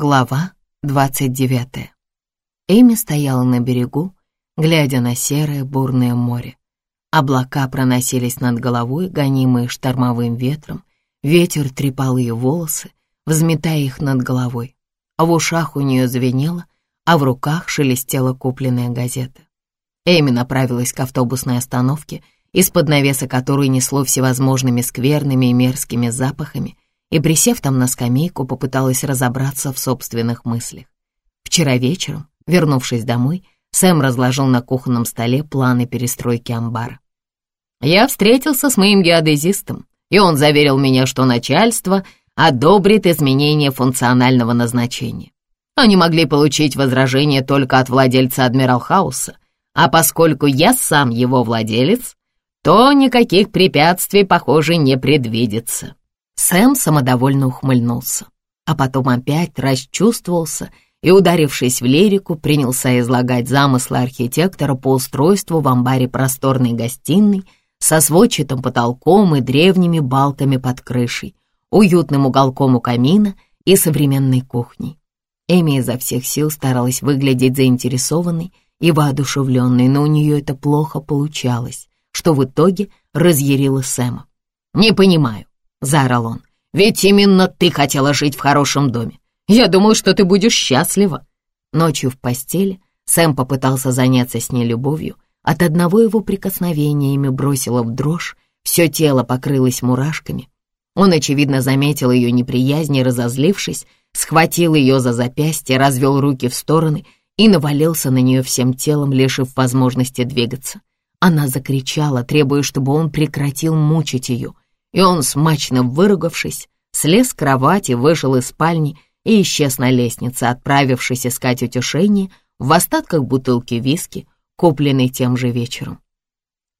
Глава 29. Эми стояла на берегу, глядя на серое бурное море. Облака проносились над головой, гонимые штормовым ветром. Ветер трепал ее волосы, взметая их над головой. А в ушах у нее звенело, а в руках шелестела купленная газета. Эми направилась к автобусной остановке, из-под навеса которой несло всевозможными скверными и мерзкими запахами — и, присев там на скамейку, попыталась разобраться в собственных мыслях. Вчера вечером, вернувшись домой, Сэм разложил на кухонном столе планы перестройки амбара. «Я встретился с моим геодезистом, и он заверил меня, что начальство одобрит изменение функционального назначения. Они могли получить возражение только от владельца Адмирал Хауса, а поскольку я сам его владелец, то никаких препятствий, похоже, не предвидится. Сэм самодовольно ухмыльнулся, а потом опять расчувствовался и, ударившись в лирику, принялся излагать замыслы архитектора по устройству в амбаре просторной гостиной со сводчатым потолком и древними балками под крышей, уютным уголком у камина и современной кухней. Эми изо всех сил старалась выглядеть заинтересованной и воодушевленной, но у нее это плохо получалось, что в итоге разъярило Сэма. «Не понимаю, — заорал он. «Ведь именно ты хотела жить в хорошем доме. Я думаю, что ты будешь счастлива». Ночью в постели Сэм попытался заняться с ней любовью. От одного его прикосновения ими бросило в дрожь, все тело покрылось мурашками. Он, очевидно, заметил ее неприязнь и, разозлившись, схватил ее за запястье, развел руки в стороны и навалился на нее всем телом, лишив возможности двигаться. Она закричала, требуя, чтобы он прекратил мучить ее — и он, смачно выругавшись, слез с кровати, вышел из спальни и исчез на лестнице, отправившись искать утешение в остатках бутылки виски, купленной тем же вечером.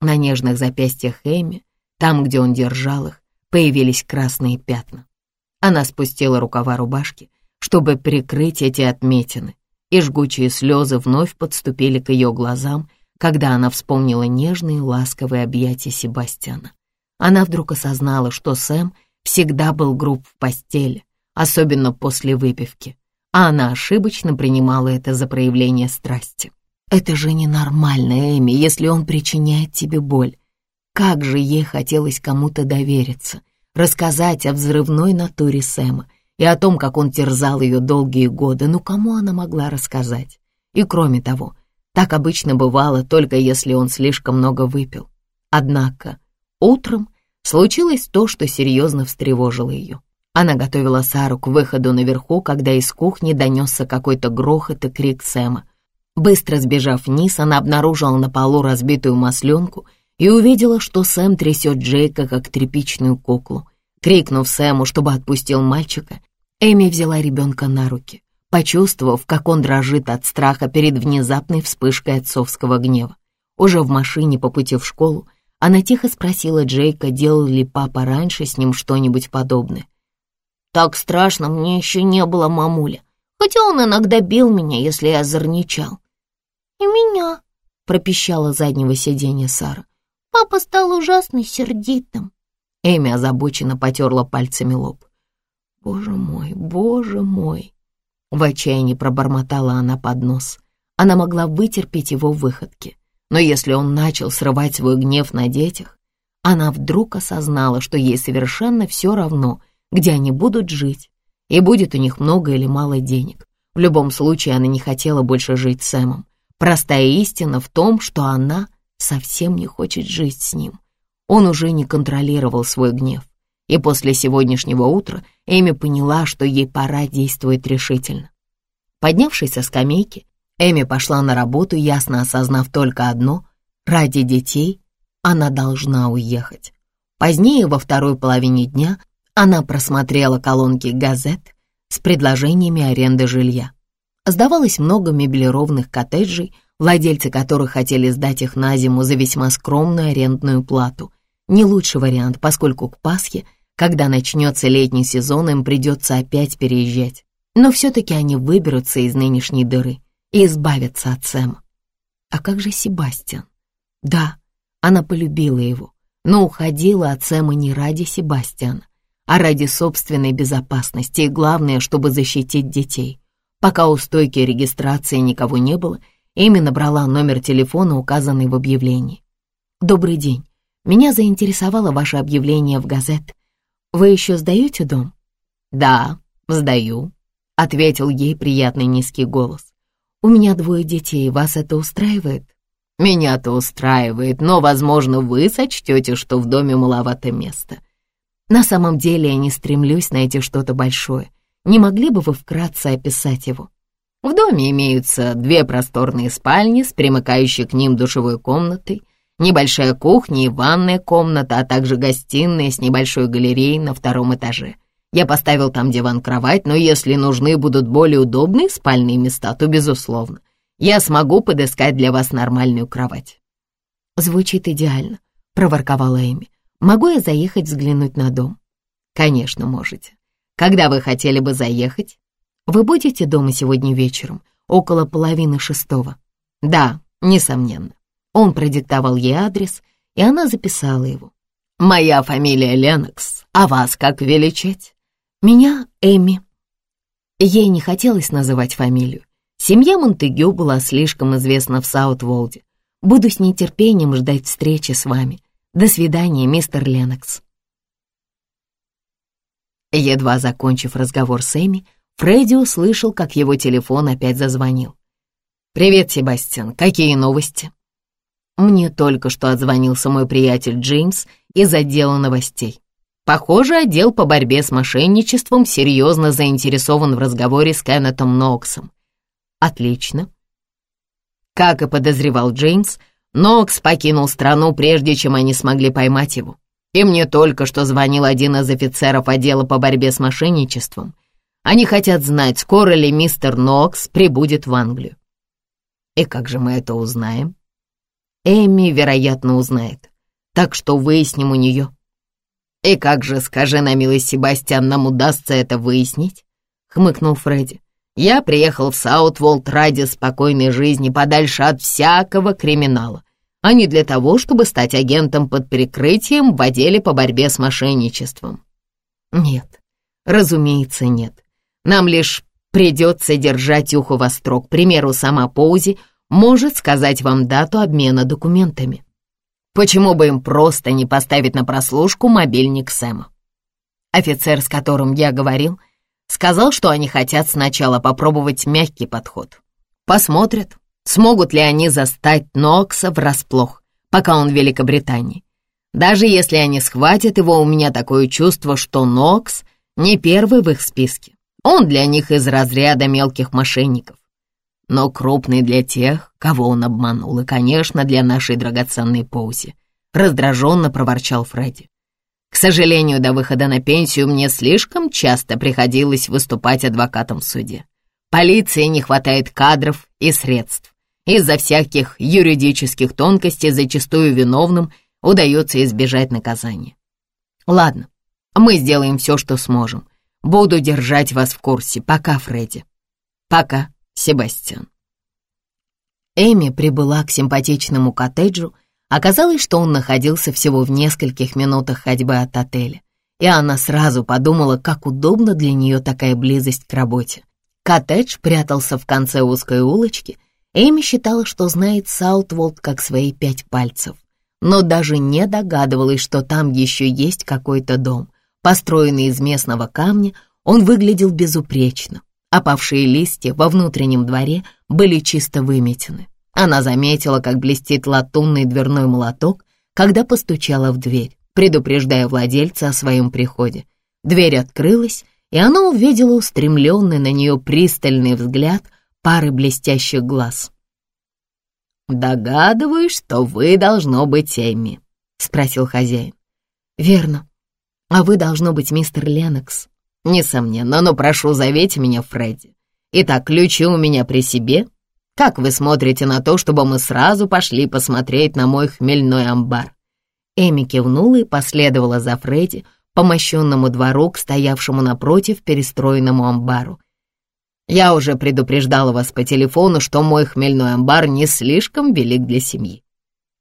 На нежных запястьях Эми, там, где он держал их, появились красные пятна. Она спустила рукава рубашки, чтобы прикрыть эти отметины, и жгучие слезы вновь подступили к ее глазам, когда она вспомнила нежные ласковые объятия Себастьяна. Она вдруг осознала, что Сэм всегда был груб в постели, особенно после выпивки, а она ошибочно принимала это за проявление страсти. «Это же ненормально, Эми, если он причиняет тебе боль. Как же ей хотелось кому-то довериться, рассказать о взрывной натуре Сэма и о том, как он терзал ее долгие годы. Ну, кому она могла рассказать? И кроме того, так обычно бывало, только если он слишком много выпил. Однако Утром случилось то, что серьезно встревожило ее. Она готовила Сару к выходу наверху, когда из кухни донесся какой-то грохот и крик Сэма. Быстро сбежав вниз, она обнаружила на полу разбитую масленку и увидела, что Сэм трясет Джейка, как тряпичную куклу. Крикнув Сэму, чтобы отпустил мальчика, Эми взяла ребенка на руки, почувствовав, как он дрожит от страха перед внезапной вспышкой отцовского гнева. Уже в машине по пути в школу она тихо спросила Джейка, делал ли папа раньше с ним что-нибудь подобное. «Так страшно мне еще не было, мамуля, хотя он иногда бил меня, если я зарничал». «И меня», — пропищала заднего сиденья Сара. «Папа стал ужасно сердитым». Эми озабоченно потерла пальцами лоб. «Боже мой, боже мой!» В отчаянии пробормотала она под нос. Она могла вытерпеть его выходки. Но если он начал срывать свой гнев на детях, она вдруг осознала, что ей совершенно все равно, где они будут жить, и будет у них много или мало денег. В любом случае она не хотела больше жить с Сэмом. Простая истина в том, что она совсем не хочет жить с ним. Он уже не контролировал свой гнев. И после сегодняшнего утра Эми поняла, что ей пора действовать решительно. Поднявшись со скамейки, Эми пошла на работу, ясно осознав только одно — ради детей она должна уехать. Позднее, во второй половине дня, она просмотрела колонки газет с предложениями аренды жилья. Сдавалось много меблированных коттеджей, владельцы которых хотели сдать их на зиму за весьма скромную арендную плату. Не лучший вариант, поскольку к Пасхе, когда начнется летний сезон, им придется опять переезжать. Но все-таки они выберутся из нынешней дыры и избавиться от Сэма. А как же Себастьян? Да, она полюбила его, но уходила от Сэма не ради Себастьяна. а ради собственной безопасности и, главное, чтобы защитить детей. Пока у стойки регистрации никого не было, Эми набрала номер телефона, указанный в объявлении. «Добрый день. Меня заинтересовало ваше объявление в газет. Вы еще сдаете дом?» «Да, сдаю», — ответил ей приятный низкий голос. «У меня двое детей, вас это устраивает?» «Меня-то устраивает, но, возможно, вы сочтете, что в доме маловато места». «На самом деле я не стремлюсь найти что-то большое. Не могли бы вы вкратце описать его?» В доме имеются две просторные спальни с примыкающей к ним душевой комнатой, небольшая кухня и ванная комната, а также гостиная с небольшой галереей на втором этаже. Я поставил там диван-кровать, но если нужны будут более удобные спальные места, то, безусловно, я смогу подыскать для вас нормальную кровать». «Звучит идеально», — проворковала Эми. «Могу я заехать взглянуть на дом?» «Конечно, можете. Когда вы хотели бы заехать?» «Вы будете дома сегодня вечером, около половины шестого?» «Да, несомненно». Он продиктовал ей адрес, и она записала его. «Моя фамилия Ленокс, а вас как величать?» «Меня Эми». Ей не хотелось называть фамилию. Семья Монтегю была слишком известна в Саут-Волде. Буду с нетерпением ждать встречи с вами. До свидания, мистер Ленокс. Едва закончив разговор с Эми, Фредди услышал, как его телефон опять зазвонил. «Привет, Себастьян, какие новости?» Мне только что отзвонился мой приятель Джеймс из отдела новостей. Похоже, отдел по борьбе с мошенничеством серьезно заинтересован в разговоре с Кеннетом Ноксом. Отлично. Как и подозревал Джеймс, Нокс покинул страну, прежде чем они смогли поймать его. И мне только что звонил один из офицеров отдела по борьбе с мошенничеством. Они хотят знать, скоро ли мистер Нокс прибудет в Англию. И как же мы это узнаем? Эми, вероятно, узнает. Так что выясним у нее. И как же, скажи на милость, Себастьян, нам удастся это выяснить? Хмыкнул Фредди. Я приехал в Саутволд ради спокойной жизни, подальше от всякого криминала, а не для того, чтобы стать агентом под прикрытием в отделе по борьбе с мошенничеством. Нет, разумеется, нет. Нам лишь придется держать ухо востро. К примеру, сама Поузи может сказать вам дату обмена документами. Почему бы им просто не поставить на прослушку мобильник Сэма? Офицер, с которым я говорил, Сказал, что они хотят сначала попробовать мягкий подход. Посмотрят, смогут ли они застать Нокса врасплох, пока он в Великобритании. Даже если они схватят его, у меня такое чувство, что Нокс не первый в их списке. Он для них из разряда мелких мошенников. Но крупный для тех, кого он обманул, и, конечно, для нашей драгоценной Поузи. Раздраженно проворчал Фредди. К сожалению, до выхода на пенсию мне слишком часто приходилось выступать адвокатом в суде. Полиции не хватает кадров и средств. Из-за всяких юридических тонкостей зачастую виновным удается избежать наказания. Ладно, мы сделаем все, что сможем. Буду держать вас в курсе. Пока, Фредди. Пока, Себастьян. Эми прибыла к симпатичному коттеджу, Оказалось, что он находился всего в нескольких минутах ходьбы от отеля, и она сразу подумала, как удобна для нее такая близость к работе. Коттедж прятался в конце узкой улочки, Эми считала, что знает Саутволд как свои пять пальцев, но даже не догадывалась, что там еще есть какой-то дом. Построенный из местного камня, он выглядел безупречно. Опавшие листья во внутреннем дворе были чисто выметены. Она заметила, как блестит латунный дверной молоток, когда постучала в дверь, предупреждая владельца о своем приходе. Дверь открылась, и она увидела устремленный на нее пристальный взгляд пары блестящих глаз. «Догадываюсь, что вы должно быть Эмми», — спросил хозяин. «Верно. А вы должно быть мистер Ленокс». «Несомненно, но прошу, зовите меня Фредди. Итак, ключи у меня при себе, как вы смотрите на то, чтобы мы сразу пошли посмотреть на мой хмельной амбар?» Эми кивнула и последовала за Фредди по мощенному двору к стоявшему напротив перестроенному амбару. «Я уже предупреждала вас по телефону, что мой хмельной амбар не слишком велик для семьи.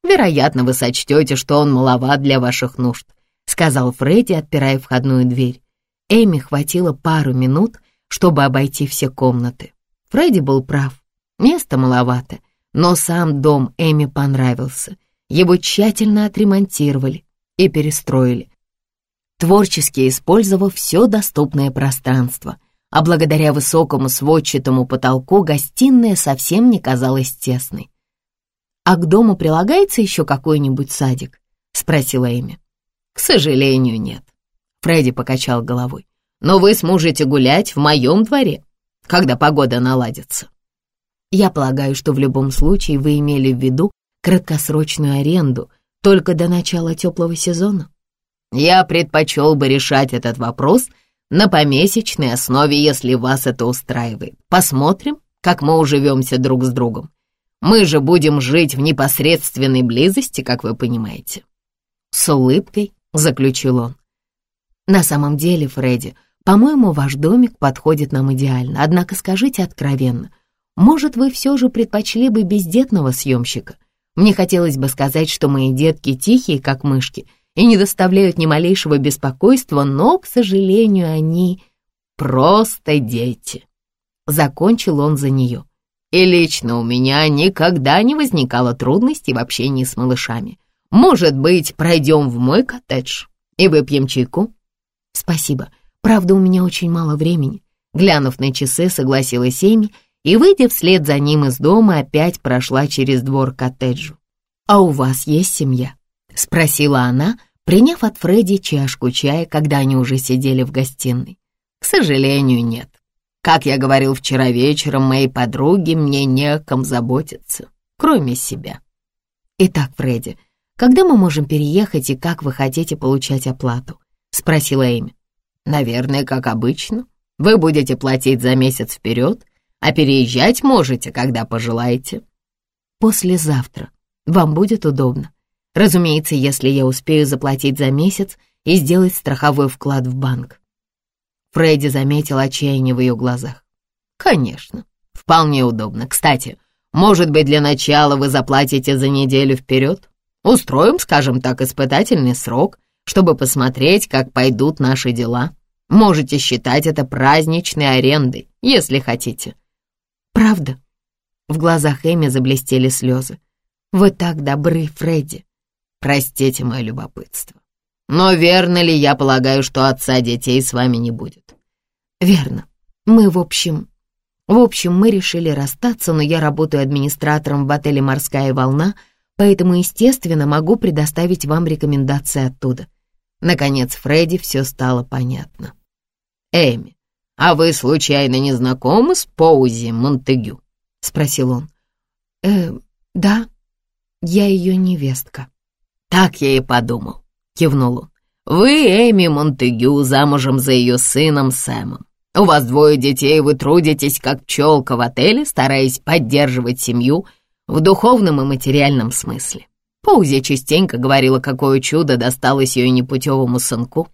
Вероятно, вы сочтете, что он маловат для ваших нужд. Сказал Фредди, отпирая входную дверь. Эми хватило пару минут, чтобы обойти все комнаты. Фредди был прав, места маловато, но сам дом Эми понравился. Его тщательно отремонтировали и перестроили, творчески использовав все доступное пространство, а благодаря высокому сводчатому потолку гостиная совсем не казалась тесной. «А к дому прилагается еще какой-нибудь садик?» — спросила Эми. «К сожалению, нет», — Фредди покачал головой. «Но вы сможете гулять в моем дворе, когда погода наладится». Я полагаю, что в любом случае вы имели в виду краткосрочную аренду только до начала теплого сезона. Я предпочел бы решать этот вопрос на помесячной основе, если вас это устраивает. Посмотрим, как мы уживемся друг с другом. Мы же будем жить в непосредственной близости, как вы понимаете. С улыбкой заключил он. На самом деле, Фредди, по-моему, ваш домик подходит нам идеально. Однако скажите откровенно, может, вы все же предпочли бы бездетного съемщика? Мне хотелось бы сказать, что мои детки тихие, как мышки, и не доставляют ни малейшего беспокойства, но, к сожалению, они просто дети. Закончил он за нее. И лично у меня никогда не возникало трудностей в общении с малышами. Может быть, пройдем в мой коттедж и выпьем чайку? Спасибо. Правда, у меня очень мало времени. Глянув на часы, согласилась Эми и, выйдя вслед за ним из дома, опять прошла через двор к коттеджу. «А у вас есть семья?» — спросила она, приняв от Фредди чашку чая, когда они уже сидели в гостиной. «К сожалению, нет. Как я говорил вчера вечером моей подруге, мне не о ком заботиться, кроме себя». «Итак, Фредди, когда мы можем переехать и как вы хотите получать оплату?» — спросила Эми. «Наверное, как обычно. Вы будете платить за месяц вперед, а переезжать можете, когда пожелаете». «Послезавтра. Вам будет удобно. Разумеется, если я успею заплатить за месяц и сделать страховой вклад в банк. Фредди заметил отчаяние в ее глазах. «Конечно, вполне удобно. Кстати, может быть, для начала вы заплатите за неделю вперед? Устроим, скажем так, испытательный срок, чтобы посмотреть, как пойдут наши дела. Можете считать это праздничной арендой, если хотите». «Правда?» В глазах Эми заблестели слезы. «Вы так добры, Фредди. Простите мое любопытство. Но верно ли я полагаю, что отца детей с вами не будет? Верно. Мы, в общем... В общем, мы решили расстаться, но я работаю администратором в отеле «Морская волна», поэтому, естественно, могу предоставить вам рекомендации оттуда. Наконец, Фредди все стало понятно. «Эми, а вы случайно не знакомы с Поузи Монтегю?» — спросил он. «Э, да, я ее невестка». «Так я и подумал», — кивнул он. «Вы, Эми Монтегю, замужем за ее сыном Сэмом. У вас двое детей, вы трудитесь как пчелка в отеле, стараясь поддерживать семью в духовном и материальном смысле. Паузи частенько говорила, какое чудо досталось ее непутевому сынку.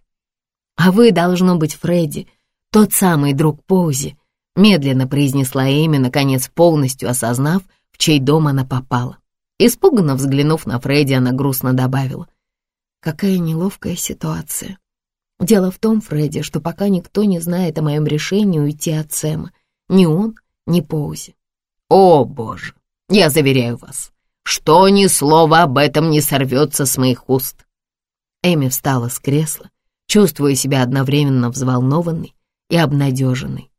«А вы, должно быть, Фредди, тот самый друг Паузи», медленно произнесла Эми, наконец полностью осознав, в чей дом она попала. Испуганно взглянув на Фредди, она грустно добавила. «Какая неловкая ситуация. Дело в том, Фредди, что пока никто не знает о моем решении уйти от Сэма. Ни он, ни Поузи». «О, боже! Я заверяю вас, что ни слова об этом не сорвется с моих уст». Эми встала с кресла, чувствуя себя одновременно взволнованной и обнадеженной.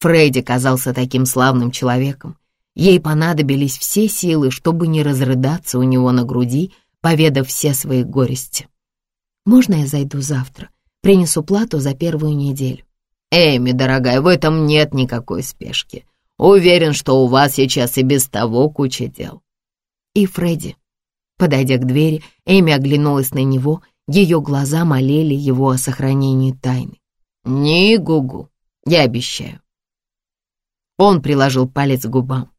Фредди казался таким славным человеком, Ей понадобились все силы, чтобы не разрыдаться у него на груди, поведав все свои горести. «Можно я зайду завтра? Принесу плату за первую неделю». «Эми, дорогая, в этом нет никакой спешки. Уверен, что у вас сейчас и без того куча дел». И Фредди. Подойдя к двери, Эми оглянулась на него, ее глаза молели его о сохранении тайны. «Не гугу, я обещаю». Он приложил палец к губам.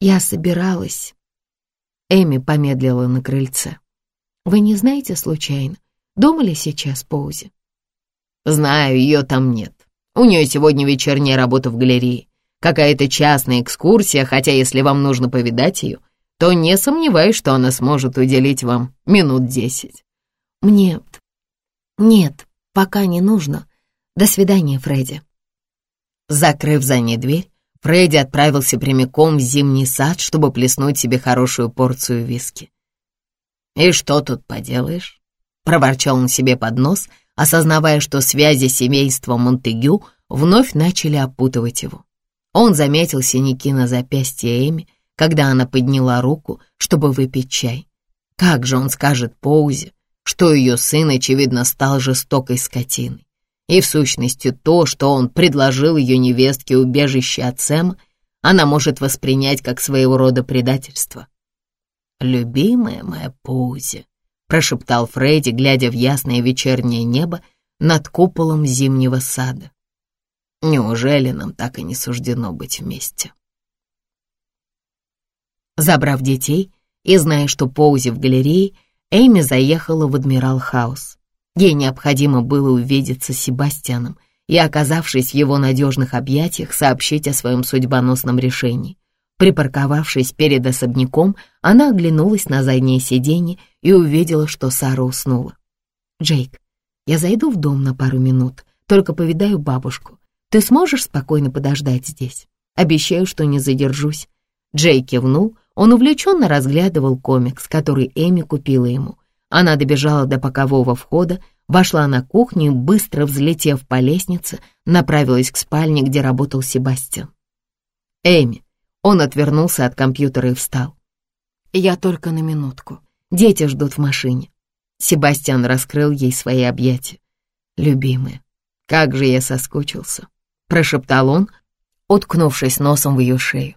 Я собиралась. Эми помедлила на крыльце. Вы не знаете случайно, дома ли сейчас Поузи? Знаю, ее там нет. У нее сегодня вечерняя работа в галерее. Какая-то частная экскурсия, хотя если вам нужно повидать ее, то не сомневаюсь, что она сможет уделить вам минут десять. Мне... «Нет, пока не нужно. До свидания, Фредди». Закрыв за ней дверь, Фредди отправился прямиком в зимний сад, чтобы плеснуть себе хорошую порцию виски. «И что тут поделаешь?» — проворчал он себе под нос, осознавая, что связи семейства Монтегю вновь начали опутывать его. Он заметил синяки на запястье Эми, когда она подняла руку, чтобы выпить чай. Как же он скажет Поузе, что ее сын, очевидно, стал жестокой скотиной? И в сущности то, что он предложил ее невестке убежище от Сэма, она может воспринять как своего рода предательство. «Любимая моя Пузи», — прошептал Фредди, глядя в ясное вечернее небо над куполом зимнего сада. «Неужели нам так и не суждено быть вместе?» Забрав детей и зная, что Поузи в галерее, Эми заехала в Адмирал Хаус. Ей необходимо было увидеться с Себастьяном и, оказавшись в его надежных объятиях, сообщить о своем судьбоносном решении. Припарковавшись перед особняком, она оглянулась на заднее сиденье и увидела, что Сара уснула. «Джейк, я зайду в дом на пару минут, только повидаю бабушку. Ты сможешь спокойно подождать здесь? Обещаю, что не задержусь». Джейк кивнул, он увлеченно разглядывал комикс, который Эми купила ему. Она добежала до бокового входа, вошла на кухню и, быстро взлетев по лестнице, направилась к спальне, где работал Себастьян. «Эми!» Он отвернулся от компьютера и встал. «Я только на минутку. Дети ждут в машине». Себастьян раскрыл ей свои объятия. «Любимая, как же я соскучился!» Прошептал он, уткнувшись носом в ее шею.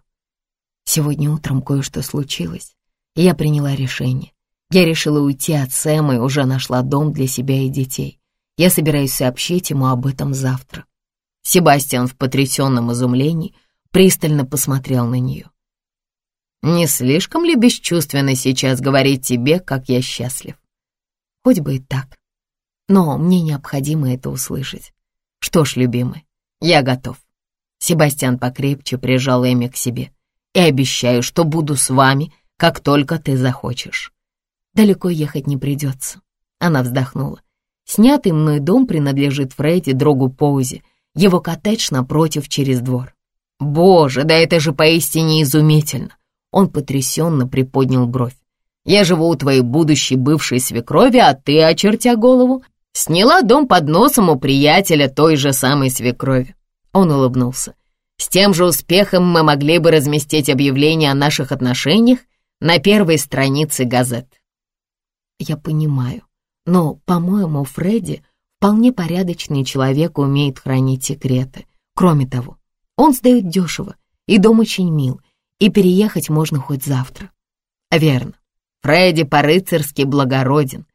Сегодня утром кое-что случилось, и я приняла решение. Я решила уйти от Сэма и уже нашла дом для себя и детей. Я собираюсь сообщить ему об этом завтра. Себастьян в потрясенном изумлении пристально посмотрел на нее. «Не слишком ли бесчувственно сейчас говорить тебе, как я счастлив?» «Хоть бы и так. Но мне необходимо это услышать. Что ж, любимый, я готов». Себастьян покрепче прижал Эми к себе. «И обещаю, что буду с вами, как только ты захочешь». Далеко ехать не придется. Она вздохнула. Снятый мной дом принадлежит Фредди, другу Поузи. Его коттедж напротив через двор. Боже, да это же поистине изумительно. Он потрясенно приподнял бровь. Я живу у твоей будущей бывшей свекрови, а ты, очертя голову, сняла дом под носом у приятеля той же самой свекрови. Он улыбнулся. С тем же успехом мы могли бы разместить объявление о наших отношениях на первой странице газет. Я понимаю, но, по-моему, Фредди вполне порядочный человек, умеет хранить секреты. Кроме того, он сдает дешево, и дом очень мил, и переехать можно хоть завтра. Верно, Фредди по-рыцарски благороден.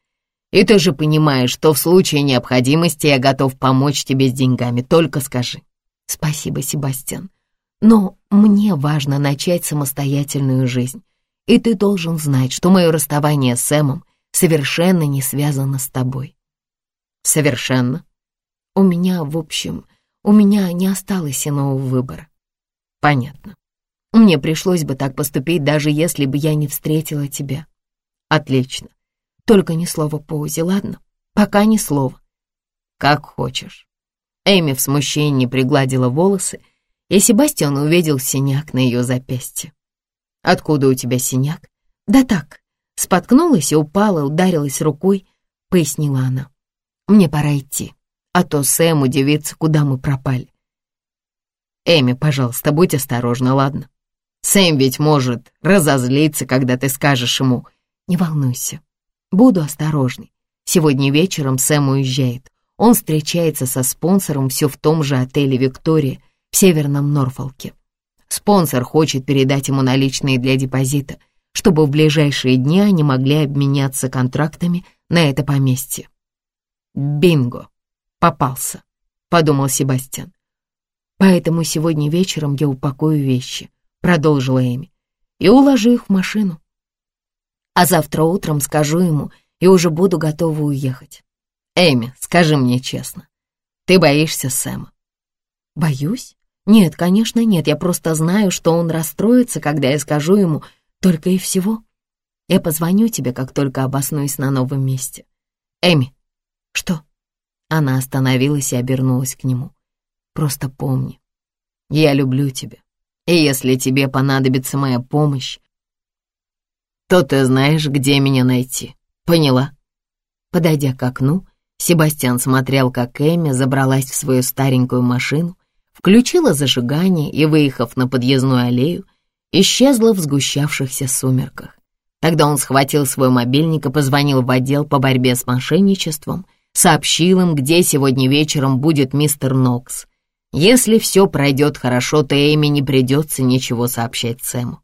И ты же понимаешь, что в случае необходимости я готов помочь тебе с деньгами, только скажи. Спасибо, Себастьян. Но мне важно начать самостоятельную жизнь. И ты должен знать, что мое расставание с Сэмом совершенно не связано с тобой. Совершенно. У меня, в общем, у меня не осталось иного выбора. Понятно. Мне пришлось бы так поступить, даже если бы я не встретила тебя. Отлично. Только ни слова Поузи, ладно? Пока ни слова. Как хочешь. Эми в смущении пригладила волосы, и Себастьян увидел синяк на ее запястье. «Откуда у тебя синяк?» «Да так, Споткнулась и упала, ударилась рукой, пояснила она. Мне пора идти, а то Сэм удивится, куда мы пропали. Эми, пожалуйста, будь осторожна, ладно? Сэм ведь может разозлиться, когда ты скажешь ему. Не волнуйся, буду осторожной. Сегодня вечером Сэм уезжает. Он встречается со спонсором все в том же отеле «Виктория» в Северном Норфолке. Спонсор хочет передать ему наличные для депозита — чтобы в ближайшие дни они могли обменяться контрактами на это поместье. «Бинго! Попался!» — подумал Себастьян. «Поэтому сегодня вечером я упакую вещи», — продолжила Эми, «и уложу их в машину. А завтра утром скажу ему и уже буду готова уехать. Эми, скажи мне честно, ты боишься Сэма?» «Боюсь? Нет, конечно, нет. Я просто знаю, что он расстроится, когда я скажу ему, только и всего. Я позвоню тебе, как только обоснуюсь на новом месте. Эми. Что? Она остановилась и обернулась к нему. «Просто помни, я люблю тебя, и если тебе понадобится моя помощь, то ты знаешь, где меня найти. Поняла?» Подойдя к окну, Себастьян смотрел, как Эми забралась в свою старенькую машину, включила зажигание и, выехав на подъездную аллею, исчезла в сгущавшихся сумерках. Тогда он схватил свой мобильник и позвонил в отдел по борьбе с мошенничеством, сообщил им, где сегодня вечером будет мистер Нокс. Если все пройдет хорошо, то Эми не придется ничего сообщать Сэму.